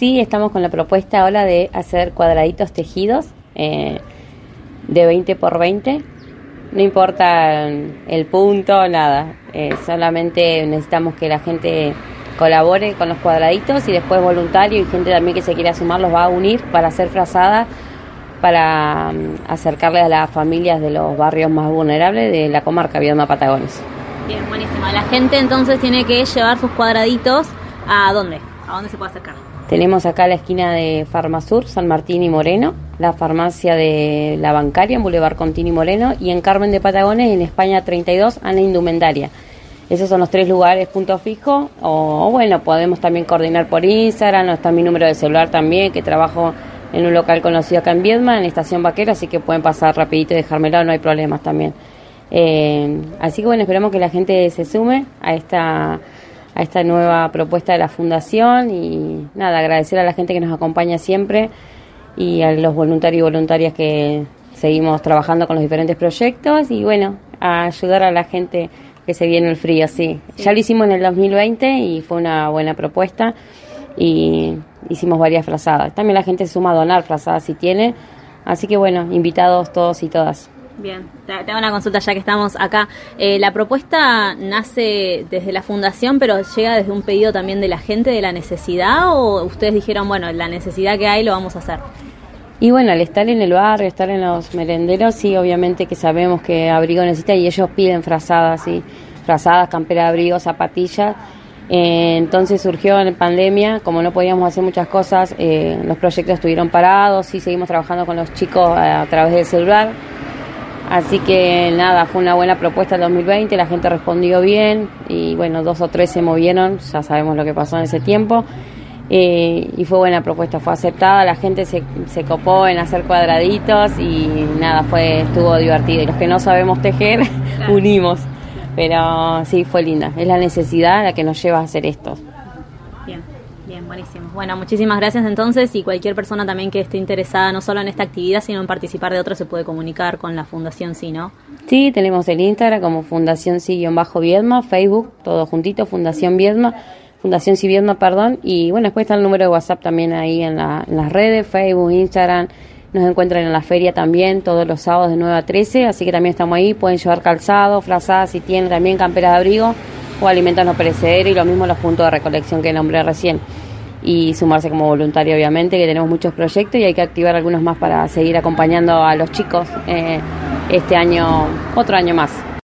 Sí, estamos con la propuesta ahora de hacer cuadraditos tejidos eh, de 20 por 20. No importa el punto, nada. Eh, solamente necesitamos que la gente colabore con los cuadraditos y después voluntario y gente también que se quiera sumar los va a unir para hacer frazada para um, acercarle a las familias de los barrios más vulnerables de la comarca Viedma Patagones. Bien, buenísimo. La gente entonces tiene que llevar sus cuadraditos a dónde? ¿A dónde se puede acercar? Tenemos acá la esquina de Farmasur, San Martín y Moreno, la farmacia de la bancaria en Boulevard Contini Moreno y en Carmen de Patagones, en España 32, Ana Indumentaria. Esos son los tres lugares, punto fijo. O, bueno, podemos también coordinar por Instagram, o está mi número de celular también, que trabajo en un local conocido acá en Viedma, en Estación Vaquera, así que pueden pasar rapidito y dejármelo, no hay problemas también. Eh, así que bueno, esperamos que la gente se sume a esta, a esta nueva propuesta de la Fundación y nada, agradecer a la gente que nos acompaña siempre y a los voluntarios y voluntarias que seguimos trabajando con los diferentes proyectos y bueno, a ayudar a la gente que se viene el frío, sí. Ya lo hicimos en el 2020 y fue una buena propuesta y hicimos varias frazadas. También la gente se suma a donar frazadas si tiene, así que bueno, invitados todos y todas. Bien, te hago una consulta ya que estamos acá. Eh, la propuesta nace desde la fundación, pero llega desde un pedido también de la gente, de la necesidad, o ustedes dijeron, bueno, la necesidad que hay lo vamos a hacer. Y bueno, al estar en el barrio, estar en los merenderos, sí, obviamente que sabemos que abrigo necesita y ellos piden frazadas, sí, frazadas, campera de abrigo, zapatillas eh, entonces surgió en pandemia, como no podíamos hacer muchas cosas, eh, los proyectos estuvieron parados y seguimos trabajando con los chicos a, través del celular. Así que nada, fue una buena propuesta el 2020, la gente respondió bien y bueno, dos o tres se movieron, ya sabemos lo que pasó en ese tiempo. Eh, y fue buena propuesta, fue aceptada, la gente se, se copó en hacer cuadraditos y nada, fue estuvo divertido. Y los que no sabemos tejer, unimos. Pero sí, fue linda. Es la necesidad la que nos lleva a hacer esto. Bien, buenísimo. Bueno, muchísimas gracias entonces y cualquier persona también que esté interesada no solo en esta actividad, sino en participar de otra se puede comunicar con la Fundación Sí, ¿no? Sí, tenemos el Instagram como Fundación Sí-Viedma, Facebook, todo juntito, Fundación Viedma. Fundación Sí Viedma, perdón, y bueno, después está el número de WhatsApp también ahí en, la, en las redes, Facebook, Instagram, nos encuentran en la feria también todos los sábados de 9 a 13, así que también estamos ahí. Pueden llevar calzado, frazadas si tienen también camperas de abrigo o alimentos no perecederos y lo mismo los puntos de recolección que nombré recién. Y sumarse como voluntario, obviamente, que tenemos muchos proyectos y hay que activar algunos más para seguir acompañando a los chicos eh, este año, otro año más.